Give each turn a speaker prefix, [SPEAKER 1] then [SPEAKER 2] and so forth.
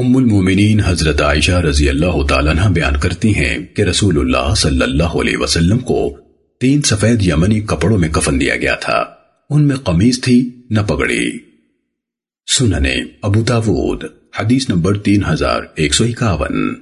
[SPEAKER 1] ام المومنین حضرت عائشہ رضی اللہ تعالیٰ عنہ بیان کرتی ہیں کہ رسول اللہ صلی اللہ علیہ وسلم کو تین سفید یمنی کپڑوں میں کفن دیا گیا تھا۔ ان میں قمیض تھی، نہ پگڑی۔ سننے ابو داود، حدیث نمبر تین ہزار ایک سو اکاون۔